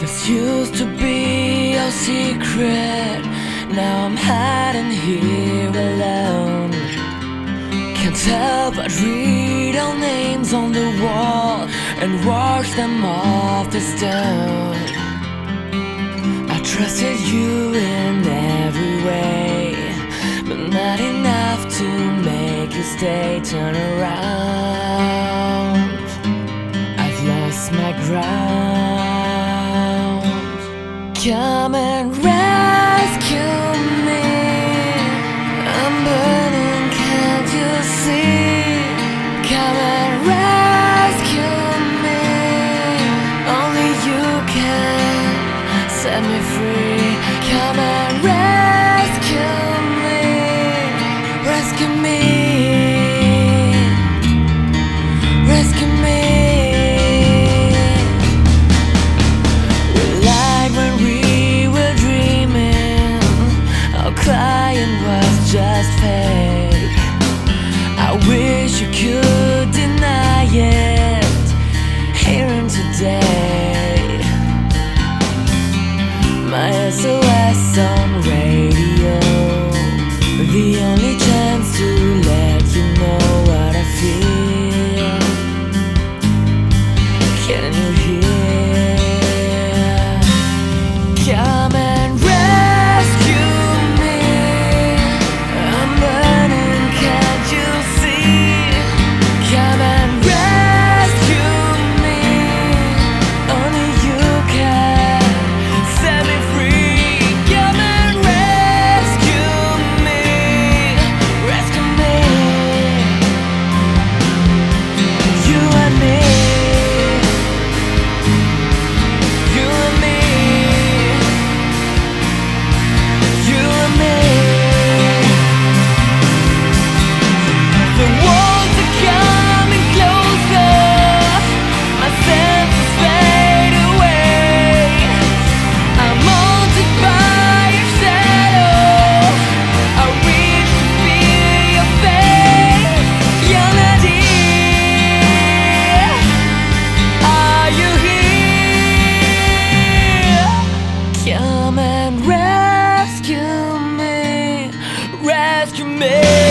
This used to be our secret. Now I'm hiding here alone. Can't tell but read our names on the wall and wash them off the stone. I trusted you in every way, but not enough to make you stay. Turn around. I've lost my ground. Come crying was just fake. I wish you could deny it. me.